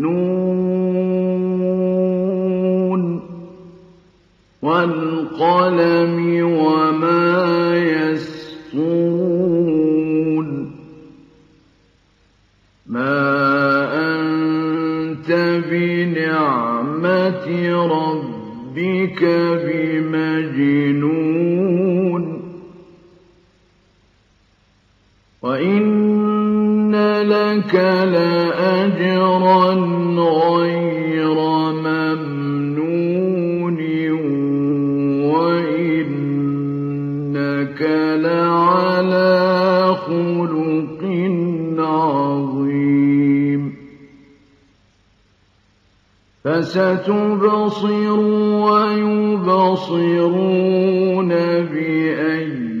نون والقلم لك لأجرا غير ممنون وإنك لعلى خلق عظيم. فستبصر ويبصرون بأيكم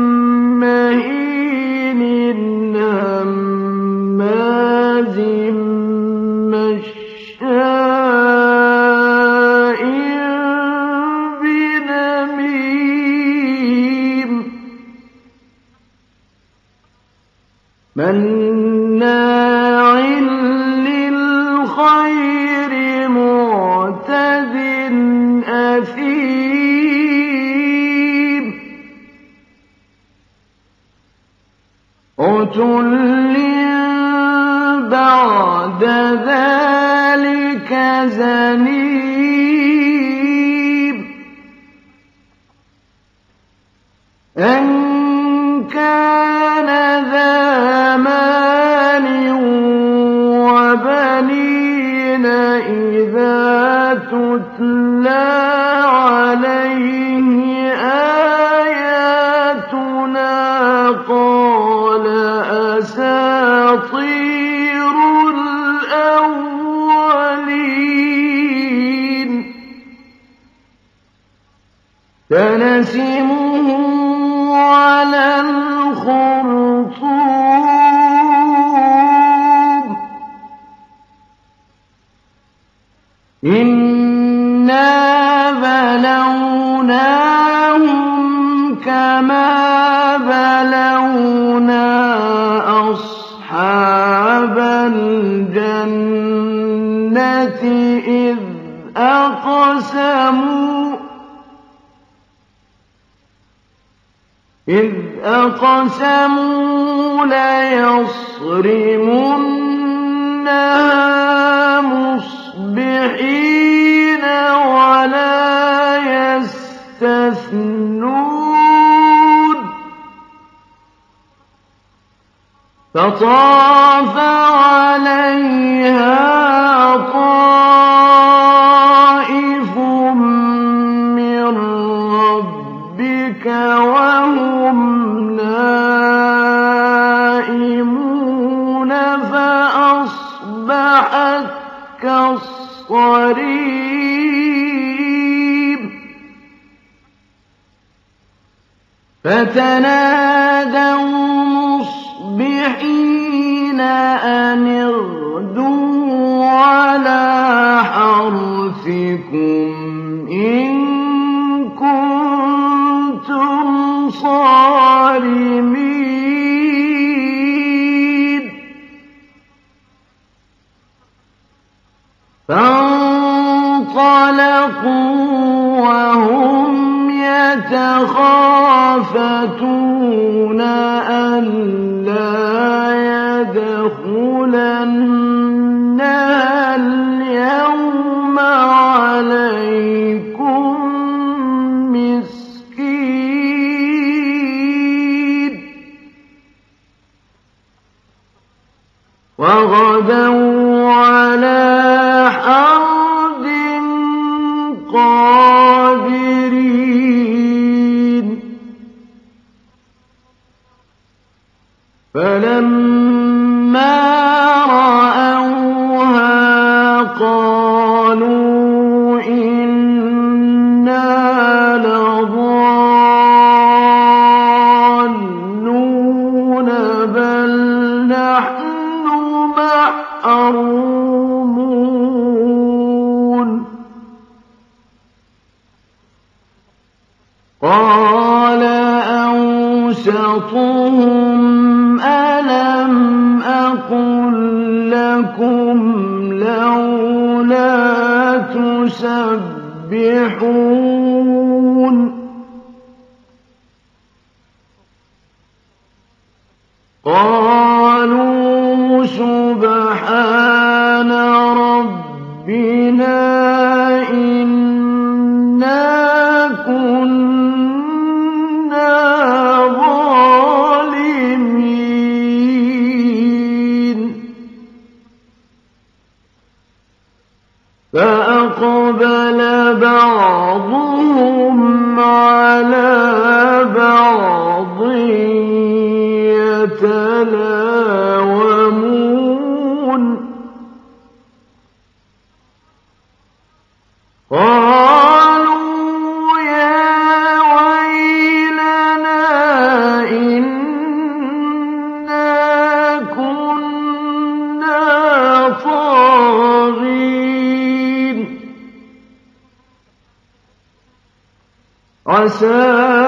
أثيم عتل بعد ذلك زنيم. أن كان ذا مال وبنين إذا تتلى عليه آياتنا قال أساطير الأولين. سنسمه على أقسموا ليصرمنها مصبحين ولا يستثنون. فطاف عليها طائف فتنادوا مصبحين أن اغدوا على حرثكم إن وهم يتخافتون ألا يدخلونها اليوم عليكم مسكين. وغدوا ألم أقل لكم لولا تسبحون قالوا سبحان ربنا فأقبل عسى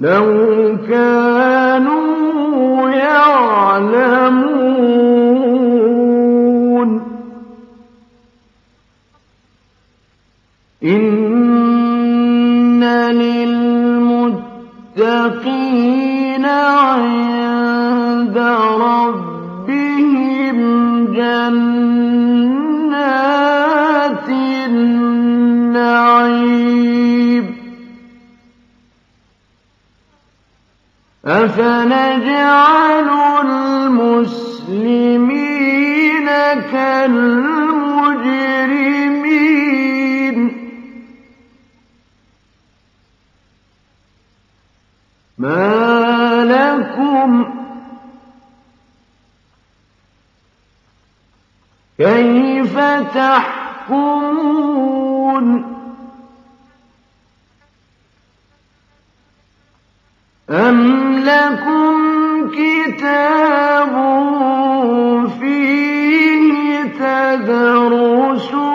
لو كانوا يعلمون إن أفنجعل المسلمين كالمجرمين؟ ما لكم كيف تحكمون؟ أم لكم كتاب فيه تدرسون.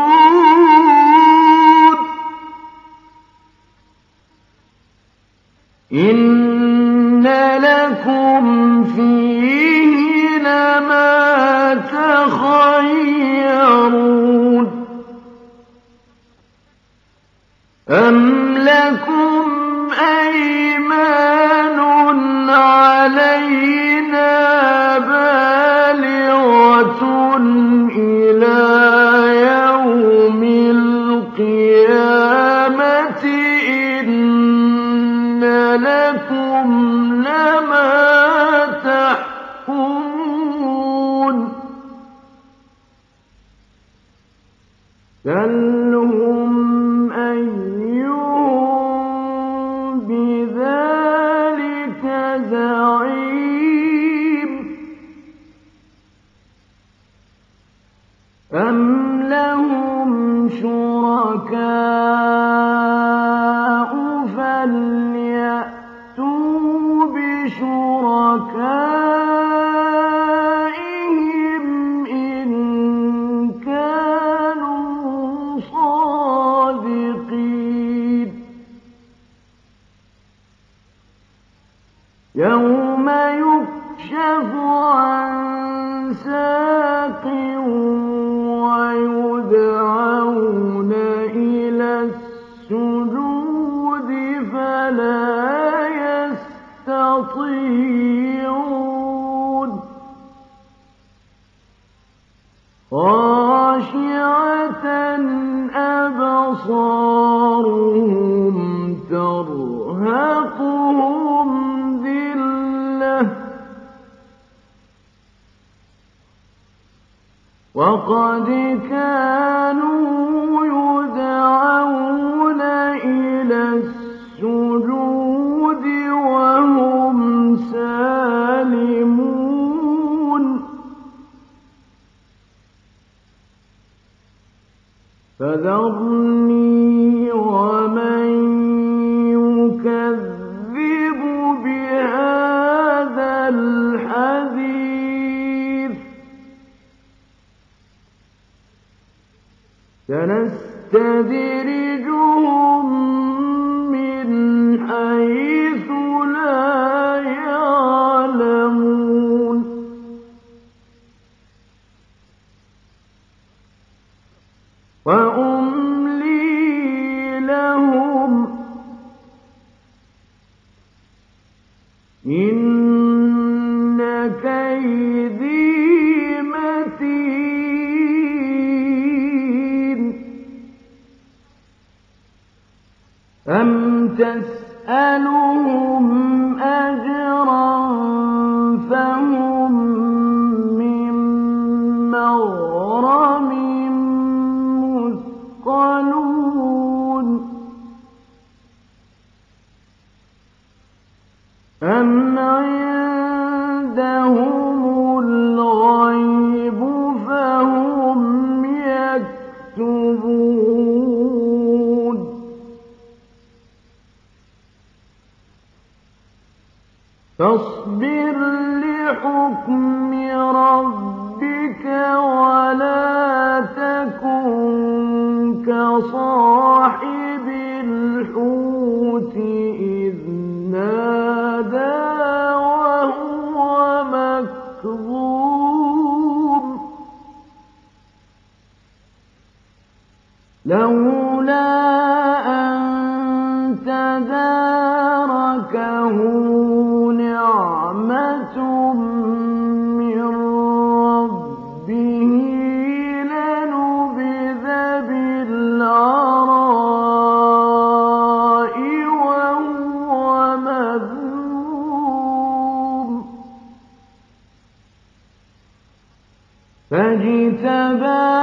إن لكم فيه لما تخيرون. أم لكم علينا شركاء سنستدرج تسألهم أجرا لولا أن تداركه نعمة من ربه لنبذ وهو مذموم. فاجتباه